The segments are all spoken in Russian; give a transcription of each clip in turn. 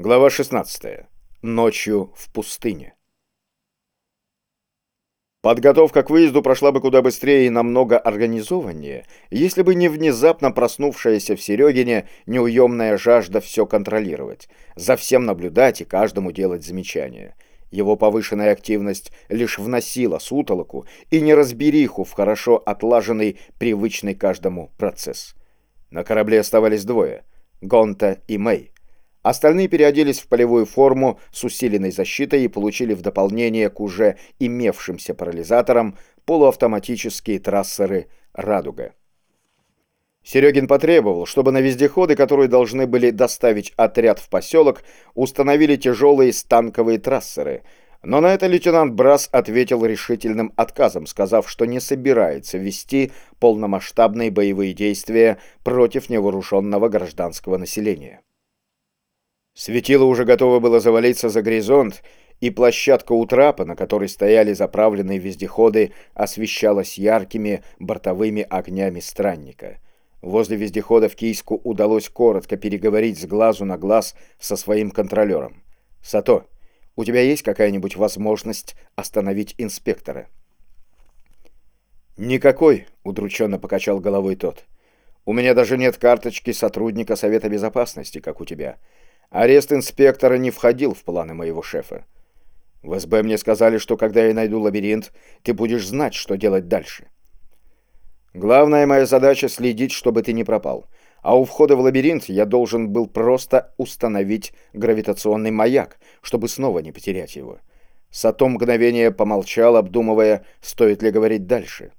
Глава 16. Ночью в пустыне. Подготовка к выезду прошла бы куда быстрее и намного организованнее, если бы не внезапно проснувшаяся в Серегине неуемная жажда все контролировать, за всем наблюдать и каждому делать замечания. Его повышенная активность лишь вносила сутолоку и неразбериху в хорошо отлаженный, привычный каждому процесс. На корабле оставались двое — Гонта и Мэй — Остальные переоделись в полевую форму с усиленной защитой и получили в дополнение к уже имевшимся парализаторам полуавтоматические трассеры «Радуга». Серегин потребовал, чтобы на вездеходы, которые должны были доставить отряд в поселок, установили тяжелые станковые трассеры. Но на это лейтенант Брас ответил решительным отказом, сказав, что не собирается вести полномасштабные боевые действия против невооруженного гражданского населения. Светило уже готово было завалиться за горизонт, и площадка у трапа, на которой стояли заправленные вездеходы, освещалась яркими бортовыми огнями странника. Возле вездехода в Кийску удалось коротко переговорить с глазу на глаз со своим контролером. «Сато, у тебя есть какая-нибудь возможность остановить инспектора?» «Никакой», — удрученно покачал головой тот. «У меня даже нет карточки сотрудника Совета Безопасности, как у тебя». Арест инспектора не входил в планы моего шефа. В СБ мне сказали, что когда я найду лабиринт, ты будешь знать, что делать дальше. Главная моя задача — следить, чтобы ты не пропал. А у входа в лабиринт я должен был просто установить гравитационный маяк, чтобы снова не потерять его. Сато мгновение помолчал, обдумывая, стоит ли говорить дальше.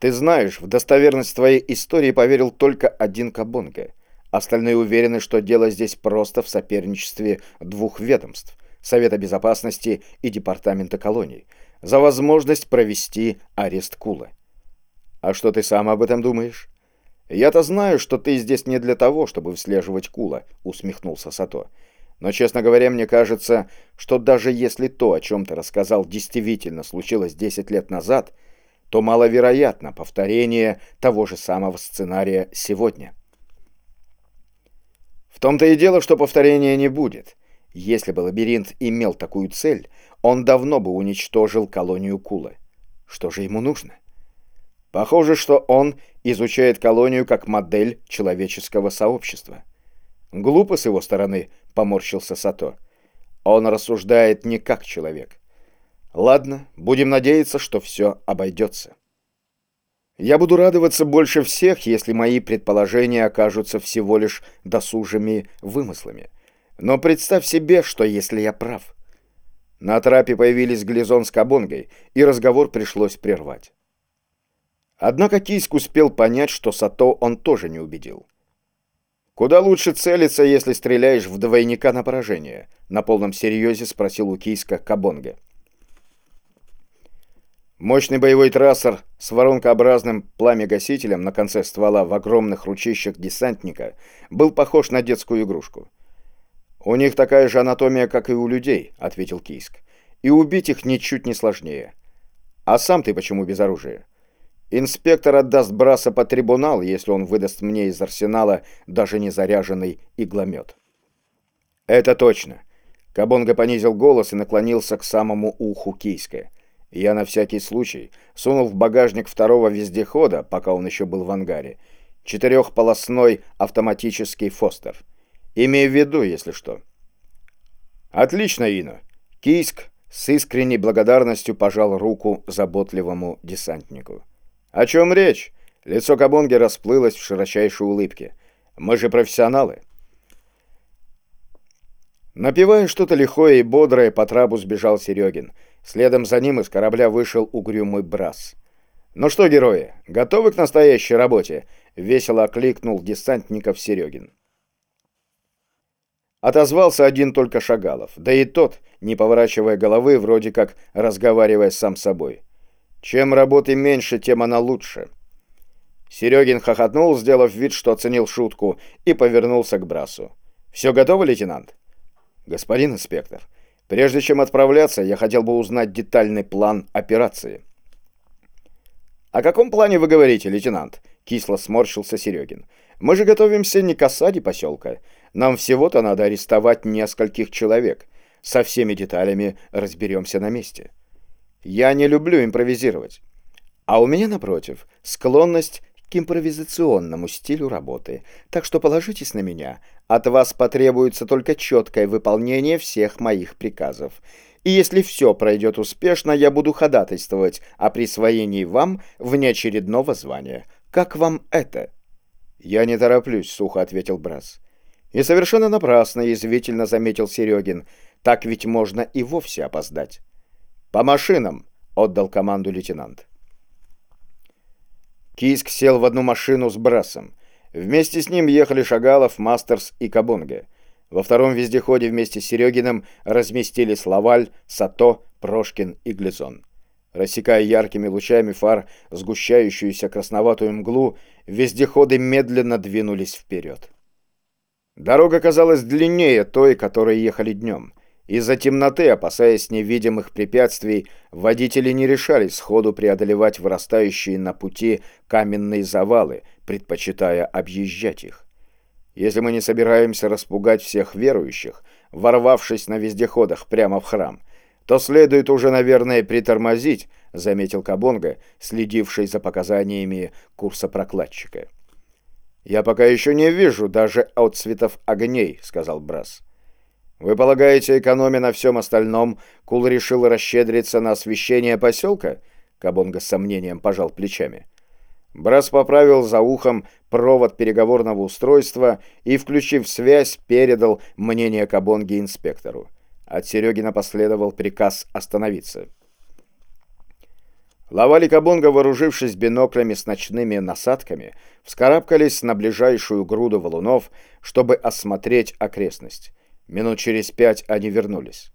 Ты знаешь, в достоверность твоей истории поверил только один Кабонга — Остальные уверены, что дело здесь просто в соперничестве двух ведомств – Совета Безопасности и Департамента колоний – за возможность провести арест Кула. А что ты сам об этом думаешь? Я-то знаю, что ты здесь не для того, чтобы выслеживать Кула, усмехнулся Сато. Но, честно говоря, мне кажется, что даже если то, о чем ты рассказал, действительно случилось 10 лет назад, то маловероятно повторение того же самого сценария сегодня. В том-то и дело, что повторения не будет. Если бы лабиринт имел такую цель, он давно бы уничтожил колонию Кулы. Что же ему нужно? Похоже, что он изучает колонию как модель человеческого сообщества. Глупо с его стороны, поморщился Сато. Он рассуждает не как человек. Ладно, будем надеяться, что все обойдется. Я буду радоваться больше всех, если мои предположения окажутся всего лишь досужими вымыслами. Но представь себе, что если я прав. На трапе появились Глизон с Кабонгой, и разговор пришлось прервать. Однако Кийск успел понять, что Сато он тоже не убедил. «Куда лучше целиться, если стреляешь в двойника на поражение?» На полном серьезе спросил у Кийска Кабонга. Мощный боевой трассер с воронкообразным пламя-гасителем на конце ствола в огромных ручищах десантника был похож на детскую игрушку. «У них такая же анатомия, как и у людей», — ответил Кийск. «И убить их ничуть не сложнее. А сам ты почему без оружия? Инспектор отдаст Браса под трибунал, если он выдаст мне из арсенала даже не заряженный игломет». «Это точно». Кабонга понизил голос и наклонился к самому уху Кийска. Я на всякий случай сунул в багажник второго вездехода, пока он еще был в ангаре, четырехполосной автоматический «Фостер». Имею в виду, если что. Отлично, Ино. Кийск с искренней благодарностью пожал руку заботливому десантнику. О чем речь? Лицо Кабонги расплылось в широчайшей улыбке. Мы же профессионалы. Напивая что-то лихое и бодрое, по трабу сбежал Серегин — Следом за ним из корабля вышел угрюмый Брас. «Ну что, герои, готовы к настоящей работе?» — весело окликнул десантников Серегин. Отозвался один только Шагалов, да и тот, не поворачивая головы, вроде как разговаривая сам с собой. «Чем работы меньше, тем она лучше». Серегин хохотнул, сделав вид, что оценил шутку, и повернулся к Брасу. «Все готово, лейтенант?» «Господин инспектор, Прежде чем отправляться, я хотел бы узнать детальный план операции. «О каком плане вы говорите, лейтенант?» — кисло сморщился Серегин. «Мы же готовимся не к осаде поселка. Нам всего-то надо арестовать нескольких человек. Со всеми деталями разберемся на месте. Я не люблю импровизировать. А у меня, напротив, склонность к импровизационному стилю работы. Так что положитесь на меня. От вас потребуется только четкое выполнение всех моих приказов. И если все пройдет успешно, я буду ходатайствовать о присвоении вам внеочередного звания. Как вам это?» «Я не тороплюсь», — сухо ответил Брас. «И совершенно напрасно», — язвительно заметил Серегин. «Так ведь можно и вовсе опоздать». «По машинам!» — отдал команду лейтенант. Киск сел в одну машину с Брасом. Вместе с ним ехали Шагалов, Мастерс и Кабонга. Во втором вездеходе вместе с Серегиным разместились Лаваль, Сато, Прошкин и Глизон. Рассекая яркими лучами фар сгущающуюся красноватую мглу, вездеходы медленно двинулись вперед. Дорога казалась длиннее той, которой ехали днем. Из-за темноты, опасаясь невидимых препятствий, водители не решались сходу преодолевать вырастающие на пути каменные завалы, предпочитая объезжать их. Если мы не собираемся распугать всех верующих, ворвавшись на вездеходах прямо в храм, то следует уже, наверное, притормозить, заметил Кабонга, следивший за показаниями курса прокладчика. «Я пока еще не вижу даже отцветов огней», — сказал Брас. «Вы полагаете, экономя на всем остальном, Кул решил расщедриться на освещение поселка?» Кабонга с сомнением пожал плечами. Брас поправил за ухом провод переговорного устройства и, включив связь, передал мнение Кабонги инспектору. От Серегина последовал приказ остановиться. Лавали Кабонга, вооружившись биноклями с ночными насадками, вскарабкались на ближайшую груду валунов, чтобы осмотреть окрестность. Минут через пять они вернулись.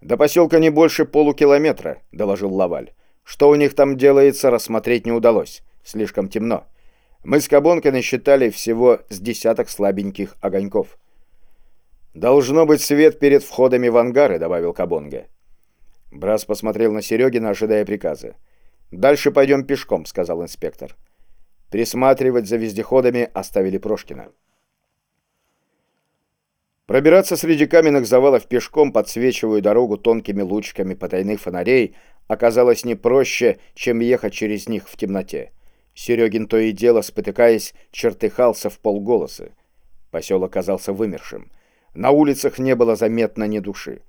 «До поселка не больше полукилометра», — доложил Лаваль. «Что у них там делается, рассмотреть не удалось. Слишком темно. Мы с Кабонкой насчитали всего с десяток слабеньких огоньков. «Должно быть свет перед входами в ангары», — добавил Кабонга. Брас посмотрел на Серегина, ожидая приказа. «Дальше пойдем пешком», — сказал инспектор. Присматривать за вездеходами оставили Прошкина. Пробираться среди каменных завалов пешком, подсвечивая дорогу тонкими лучиками потайных фонарей, оказалось не проще, чем ехать через них в темноте. Серегин то и дело, спотыкаясь, чертыхался в полголоса. Поселок казался вымершим. На улицах не было заметно ни души.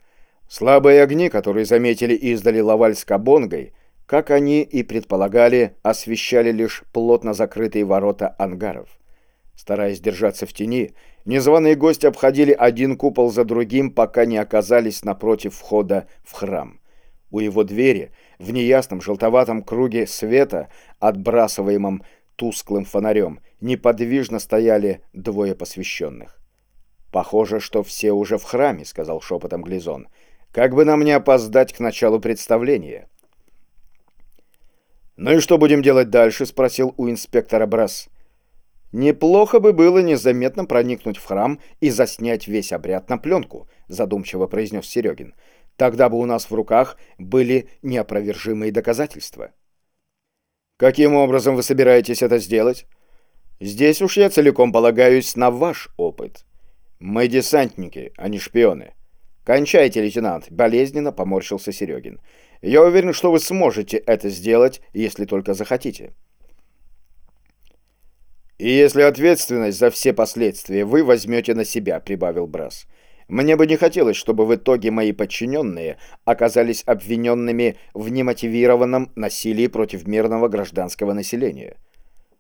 Слабые огни, которые заметили издали Лаваль с Кабонгой, как они и предполагали, освещали лишь плотно закрытые ворота ангаров. Стараясь держаться в тени, незваные гости обходили один купол за другим, пока не оказались напротив входа в храм. У его двери в неясном желтоватом круге света, отбрасываемом тусклым фонарем, неподвижно стояли двое посвященных. «Похоже, что все уже в храме», — сказал шепотом Глизон. «Как бы нам не опоздать к началу представления». «Ну и что будем делать дальше?» — спросил у инспектора Брас. «Неплохо бы было незаметно проникнуть в храм и заснять весь обряд на пленку», — задумчиво произнес Серегин. Тогда бы у нас в руках были неопровержимые доказательства. Каким образом вы собираетесь это сделать? Здесь уж я целиком полагаюсь на ваш опыт. Мы десантники, а не шпионы. Кончайте, лейтенант, болезненно поморщился Серегин. Я уверен, что вы сможете это сделать, если только захотите. И если ответственность за все последствия вы возьмете на себя, прибавил Брас. Мне бы не хотелось, чтобы в итоге мои подчиненные оказались обвиненными в немотивированном насилии против мирного гражданского населения.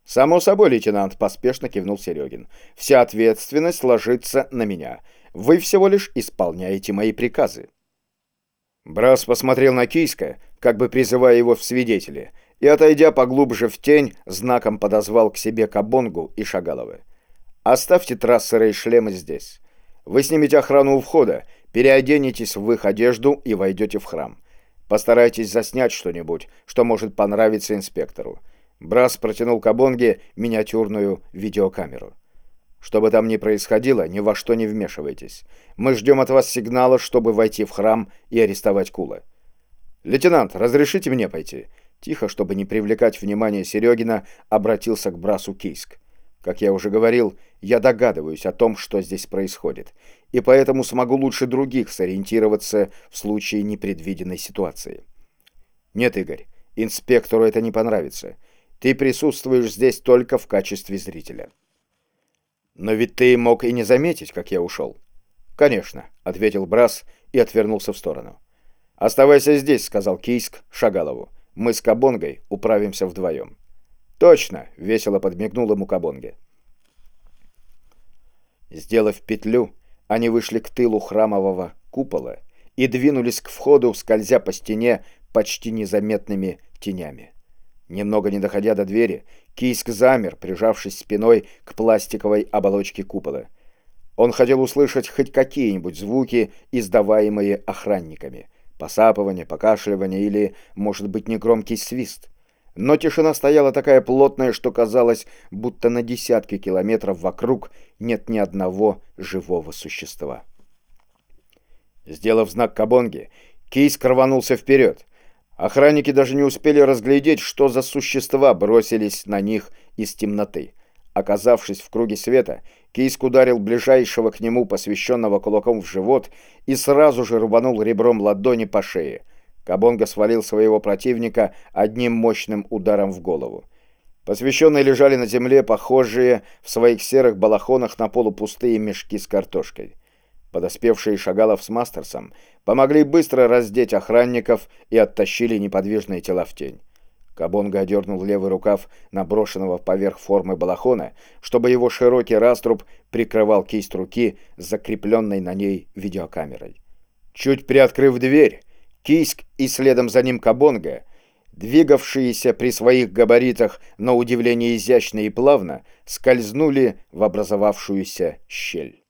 «Само собой, лейтенант», — поспешно кивнул Серегин. «Вся ответственность ложится на меня. Вы всего лишь исполняете мои приказы». Брас посмотрел на Кийска, как бы призывая его в свидетели, и, отойдя поглубже в тень, знаком подозвал к себе Кабонгу и Шагалова. «Оставьте трассеры и шлемы здесь. Вы снимете охрану у входа, переоденетесь в их одежду и войдете в храм. Постарайтесь заснять что-нибудь, что может понравиться инспектору. Брас протянул Кабонге миниатюрную видеокамеру. Что бы там ни происходило, ни во что не вмешивайтесь. Мы ждем от вас сигнала, чтобы войти в храм и арестовать Кула. «Лейтенант, разрешите мне пойти?» Тихо, чтобы не привлекать внимание Серегина, обратился к Брасу Кийск. Как я уже говорил, я догадываюсь о том, что здесь происходит, и поэтому смогу лучше других сориентироваться в случае непредвиденной ситуации. Нет, Игорь, инспектору это не понравится. Ты присутствуешь здесь только в качестве зрителя. Но ведь ты мог и не заметить, как я ушел. Конечно, ответил Брас и отвернулся в сторону. Оставайся здесь, сказал Кийск Шагалову. Мы с Кабонгой управимся вдвоем. Точно, весело подмигнул ему Кабонге. Сделав петлю, они вышли к тылу храмового купола и двинулись к входу, скользя по стене почти незаметными тенями. Немного не доходя до двери, Кийск замер, прижавшись спиной к пластиковой оболочке купола. Он хотел услышать хоть какие-нибудь звуки, издаваемые охранниками. Посапывание, покашливание или, может быть, негромкий свист. Но тишина стояла такая плотная, что казалось, будто на десятки километров вокруг нет ни одного живого существа. Сделав знак Кабонги, Кийск рванулся вперед. Охранники даже не успели разглядеть, что за существа бросились на них из темноты. Оказавшись в круге света, Кейск ударил ближайшего к нему, посвященного кулаком в живот, и сразу же рубанул ребром ладони по шее. Кабонга свалил своего противника одним мощным ударом в голову. Посвященные лежали на земле, похожие в своих серых балахонах на полупустые мешки с картошкой. Подоспевшие Шагалов с Мастерсом помогли быстро раздеть охранников и оттащили неподвижные тела в тень. Кабонга одернул левый рукав наброшенного поверх формы балахона, чтобы его широкий раструб прикрывал кисть руки, закрепленной на ней видеокамерой. Чуть приоткрыв дверь, Кийск и следом за ним Кабонга, двигавшиеся при своих габаритах на удивление изящно и плавно, скользнули в образовавшуюся щель.